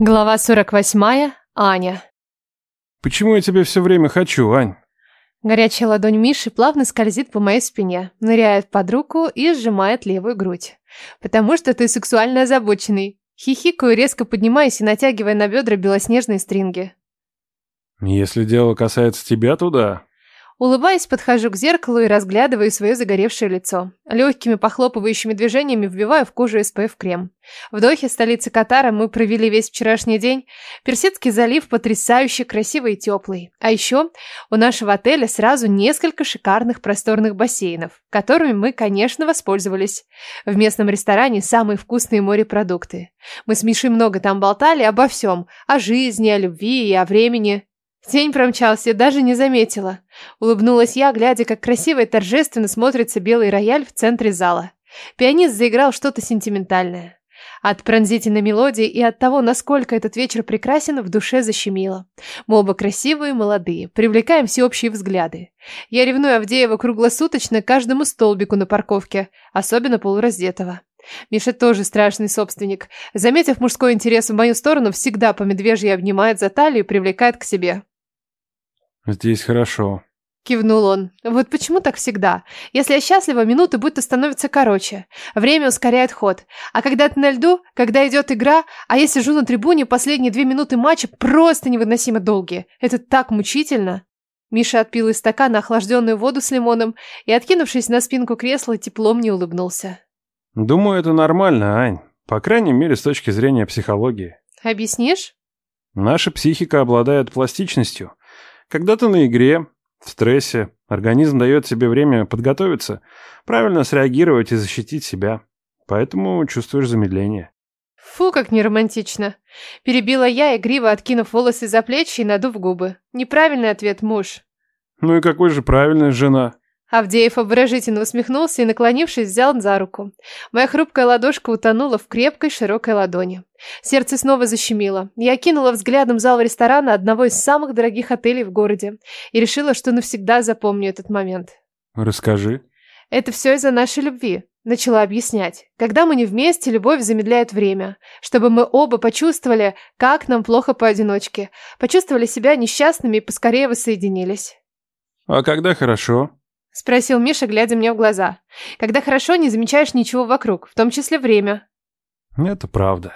Глава 48. Аня. Почему я тебя все время хочу, Ань? Горячая ладонь Миши плавно скользит по моей спине, ныряет под руку и сжимает левую грудь. Потому что ты сексуально озабоченный. Хихикаю, резко поднимаясь и натягивая на бедра белоснежные стринги. Если дело касается тебя, то да. Улыбаясь, подхожу к зеркалу и разглядываю свое загоревшее лицо. Легкими похлопывающими движениями вбиваю в кожу SPF-крем. В Дохе, столице Катара, мы провели весь вчерашний день. Персидский залив потрясающе красивый и теплый. А еще у нашего отеля сразу несколько шикарных просторных бассейнов, которыми мы, конечно, воспользовались. В местном ресторане самые вкусные морепродукты. Мы с Мишей много там болтали обо всем. О жизни, о любви и о времени. День промчался, даже не заметила. Улыбнулась я, глядя, как красиво и торжественно смотрится белый рояль в центре зала. Пианист заиграл что-то сентиментальное. От пронзительной мелодии и от того, насколько этот вечер прекрасен, в душе защемило. Мы оба красивые, молодые, привлекаем всеобщие взгляды. Я ревную Авдеева круглосуточно каждому столбику на парковке, особенно полураздетого. Миша тоже страшный собственник. Заметив мужской интерес в мою сторону, всегда по медвежьи обнимает за талию и привлекает к себе. Здесь хорошо. Кивнул он. Вот почему так всегда? Если я счастлива, минуты будто становятся короче. Время ускоряет ход. А когда ты на льду, когда идет игра, а я сижу на трибуне, последние две минуты матча просто невыносимо долгие. Это так мучительно. Миша отпил из стакана охлажденную воду с лимоном и, откинувшись на спинку кресла, теплом не улыбнулся. Думаю, это нормально, Ань. По крайней мере, с точки зрения психологии. Объяснишь? Наша психика обладает пластичностью. Когда ты на игре, в стрессе, организм дает себе время подготовиться, правильно среагировать и защитить себя. Поэтому чувствуешь замедление. Фу, как неромантично. Перебила я, игриво откинув волосы за плечи и надув губы. Неправильный ответ, муж. Ну и какой же правильная жена? Авдеев обворожительно усмехнулся и, наклонившись, взял за руку. Моя хрупкая ладошка утонула в крепкой широкой ладони. Сердце снова защемило. Я кинула взглядом зал ресторана одного из самых дорогих отелей в городе и решила, что навсегда запомню этот момент. Расскажи. Это все из-за нашей любви. Начала объяснять. Когда мы не вместе, любовь замедляет время. Чтобы мы оба почувствовали, как нам плохо поодиночке. Почувствовали себя несчастными и поскорее воссоединились. А когда хорошо? Спросил Миша, глядя мне в глаза. Когда хорошо, не замечаешь ничего вокруг, в том числе время. Это правда.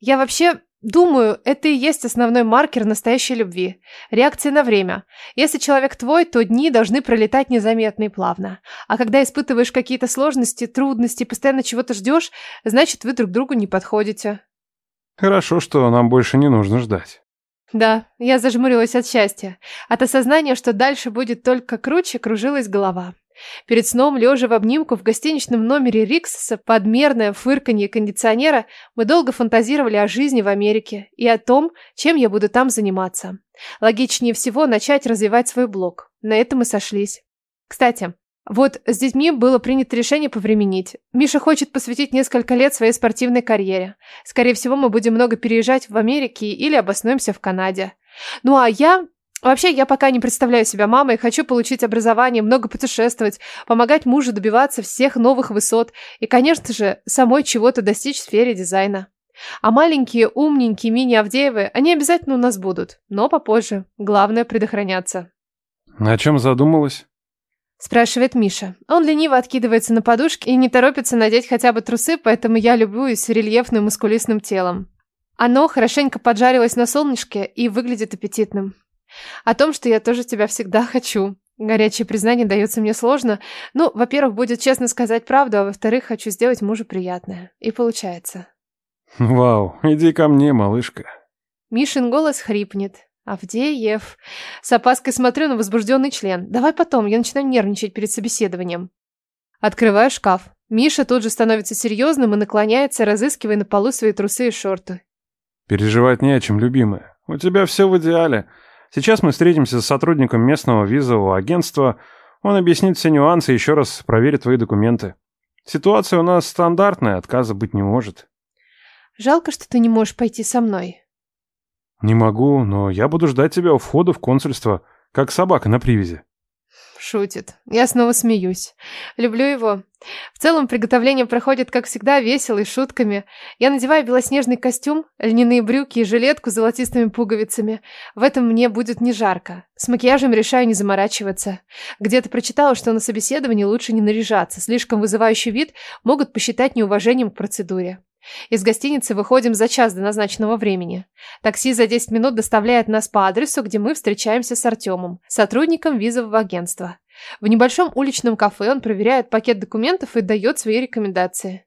Я вообще думаю, это и есть основной маркер настоящей любви. Реакция на время. Если человек твой, то дни должны пролетать незаметно и плавно. А когда испытываешь какие-то сложности, трудности, постоянно чего-то ждешь, значит, вы друг другу не подходите. Хорошо, что нам больше не нужно ждать. Да, я зажмурилась от счастья. От осознания, что дальше будет только круче, кружилась голова. Перед сном, лежа в обнимку в гостиничном номере Риксоса, подмерное фырканье кондиционера, мы долго фантазировали о жизни в Америке и о том, чем я буду там заниматься. Логичнее всего начать развивать свой блог. На этом мы сошлись. Кстати, вот с детьми было принято решение повременить. Миша хочет посвятить несколько лет своей спортивной карьере. Скорее всего, мы будем много переезжать в Америке или обоснуемся в Канаде. Ну а я... Вообще, я пока не представляю себя мамой, хочу получить образование, много путешествовать, помогать мужу добиваться всех новых высот и, конечно же, самой чего-то достичь в сфере дизайна. А маленькие, умненькие мини-Авдеевы, они обязательно у нас будут, но попозже. Главное предохраняться. На чем задумалась? Спрашивает Миша. Он лениво откидывается на подушке и не торопится надеть хотя бы трусы, поэтому я любуюсь рельефным мускулистым телом. Оно хорошенько поджарилось на солнышке и выглядит аппетитным. О том, что я тоже тебя всегда хочу. Горячее признание дается мне сложно. Ну, во-первых, будет честно сказать правду, а во-вторых, хочу сделать мужу приятное. И получается. Вау, иди ко мне, малышка. Мишин голос хрипнет. Авдеев. С опаской смотрю на возбужденный член. Давай потом, я начинаю нервничать перед собеседованием. Открываю шкаф. Миша тут же становится серьезным и наклоняется, разыскивая на полу свои трусы и шорты. Переживать не о чем, любимая. У тебя все в идеале. Сейчас мы встретимся с сотрудником местного визового агентства. Он объяснит все нюансы и еще раз проверит твои документы. Ситуация у нас стандартная, отказа быть не может. Жалко, что ты не можешь пойти со мной. «Не могу, но я буду ждать тебя у входа в консульство, как собака на привязи». Шутит. Я снова смеюсь. Люблю его. В целом приготовление проходит, как всегда, весело и шутками. Я надеваю белоснежный костюм, льняные брюки и жилетку с золотистыми пуговицами. В этом мне будет не жарко. С макияжем решаю не заморачиваться. Где-то прочитала, что на собеседовании лучше не наряжаться. Слишком вызывающий вид могут посчитать неуважением к процедуре. Из гостиницы выходим за час до назначенного времени. Такси за 10 минут доставляет нас по адресу, где мы встречаемся с Артемом, сотрудником визового агентства. В небольшом уличном кафе он проверяет пакет документов и дает свои рекомендации.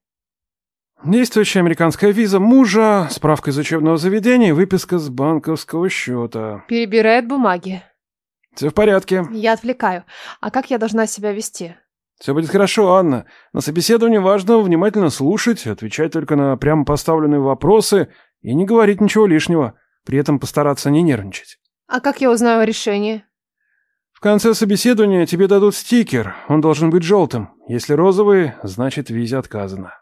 Действующая американская виза мужа, справка из учебного заведения выписка с банковского счета. Перебирает бумаги. Все в порядке. Я отвлекаю. А как я должна себя вести? Все будет хорошо, Анна. На собеседовании важно внимательно слушать, отвечать только на прямо поставленные вопросы и не говорить ничего лишнего. При этом постараться не нервничать. А как я узнаю о решении? В конце собеседования тебе дадут стикер. Он должен быть желтым. Если розовый, значит визе отказано.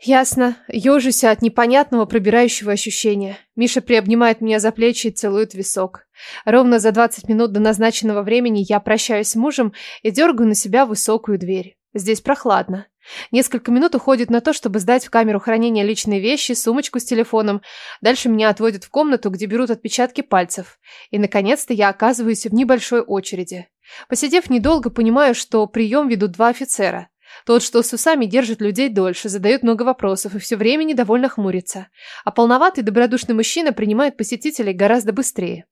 Ясно. Ёжусь от непонятного пробирающего ощущения. Миша приобнимает меня за плечи и целует висок. Ровно за 20 минут до назначенного времени я прощаюсь с мужем и дергаю на себя высокую дверь. Здесь прохладно. Несколько минут уходит на то, чтобы сдать в камеру хранения личные вещи, сумочку с телефоном. Дальше меня отводят в комнату, где берут отпечатки пальцев. И, наконец-то, я оказываюсь в небольшой очереди. Посидев недолго, понимаю, что прием ведут два офицера. Тот, что с усами держит людей дольше, задает много вопросов и все время недовольно хмурится. А полноватый добродушный мужчина принимает посетителей гораздо быстрее.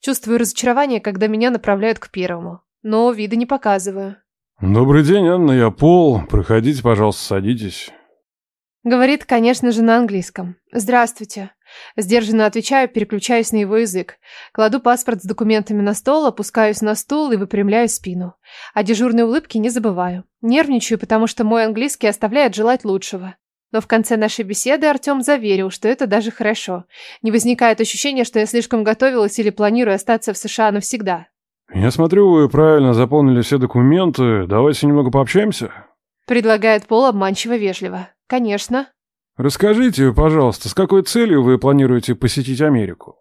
Чувствую разочарование, когда меня направляют к первому. Но вида не показываю. «Добрый день, Анна, я Пол. Проходите, пожалуйста, садитесь». Говорит, конечно же, на английском. «Здравствуйте». Сдержанно отвечаю, переключаюсь на его язык. Кладу паспорт с документами на стол, опускаюсь на стул и выпрямляю спину. О дежурной улыбке не забываю. Нервничаю, потому что мой английский оставляет желать лучшего. Но в конце нашей беседы Артем заверил, что это даже хорошо. Не возникает ощущения, что я слишком готовилась или планирую остаться в США навсегда. «Я смотрю, вы правильно заполнили все документы. Давайте немного пообщаемся». Предлагает Пол обманчиво вежливо. «Конечно». «Расскажите, пожалуйста, с какой целью вы планируете посетить Америку?»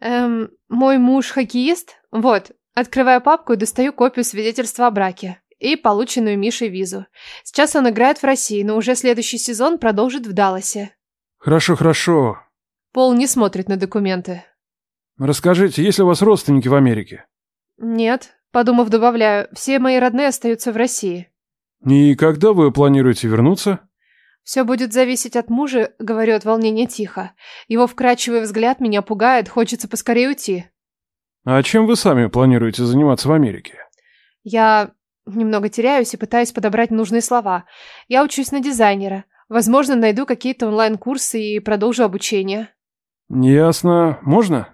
«Эм, мой муж хоккеист? Вот, открываю папку и достаю копию свидетельства о браке и полученную Мишей визу. Сейчас он играет в России, но уже следующий сезон продолжит в Далласе». «Хорошо, хорошо». Пол не смотрит на документы. «Расскажите, есть ли у вас родственники в Америке?» «Нет», подумав, добавляю, все мои родные остаются в России. «И когда вы планируете вернуться?» «Все будет зависеть от мужа», — говорю от волнения тихо. Его вкрадчивый взгляд меня пугает, хочется поскорее уйти. «А чем вы сами планируете заниматься в Америке?» Я немного теряюсь и пытаюсь подобрать нужные слова. Я учусь на дизайнера. Возможно, найду какие-то онлайн-курсы и продолжу обучение. «Ясно. Можно?»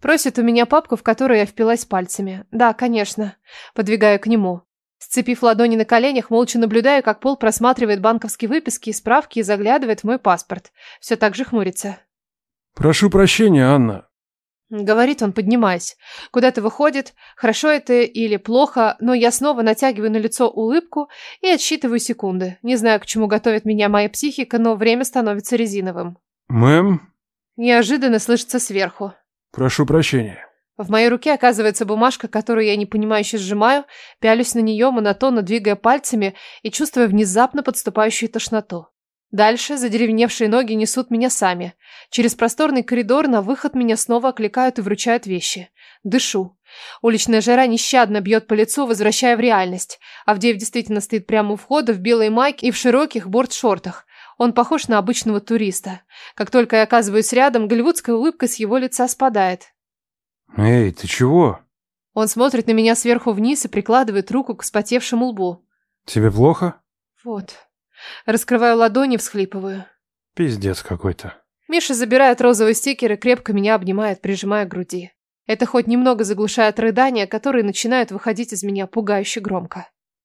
Просит у меня папку, в которую я впилась пальцами. Да, конечно. Подвигаю к нему. Сцепив ладони на коленях, молча наблюдаю, как Пол просматривает банковские выписки и справки и заглядывает в мой паспорт. Все так же хмурится. «Прошу прощения, Анна». Говорит он, поднимаясь. Куда-то выходит. Хорошо это или плохо, но я снова натягиваю на лицо улыбку и отсчитываю секунды. Не знаю, к чему готовит меня моя психика, но время становится резиновым. «Мэм?» Неожиданно слышится сверху. «Прошу прощения». В моей руке оказывается бумажка, которую я непонимающе сжимаю, пялюсь на нее, монотонно двигая пальцами и чувствуя внезапно подступающую тошноту. Дальше задеревневшие ноги несут меня сами. Через просторный коридор на выход меня снова окликают и вручают вещи. Дышу. Уличная жара нещадно бьет по лицу, возвращая в реальность. Авдеев действительно стоит прямо у входа в белой майке и в широких борт-шортах. Он похож на обычного туриста. Как только я оказываюсь рядом, голливудская улыбка с его лица спадает. «Эй, ты чего?» Он смотрит на меня сверху вниз и прикладывает руку к вспотевшему лбу. «Тебе плохо?» «Вот». Раскрываю ладони, всхлипываю. «Пиздец какой-то». Миша забирает розовый стикер и крепко меня обнимает, прижимая к груди. Это хоть немного заглушает рыдания, которые начинают выходить из меня пугающе громко.